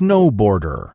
snowboarder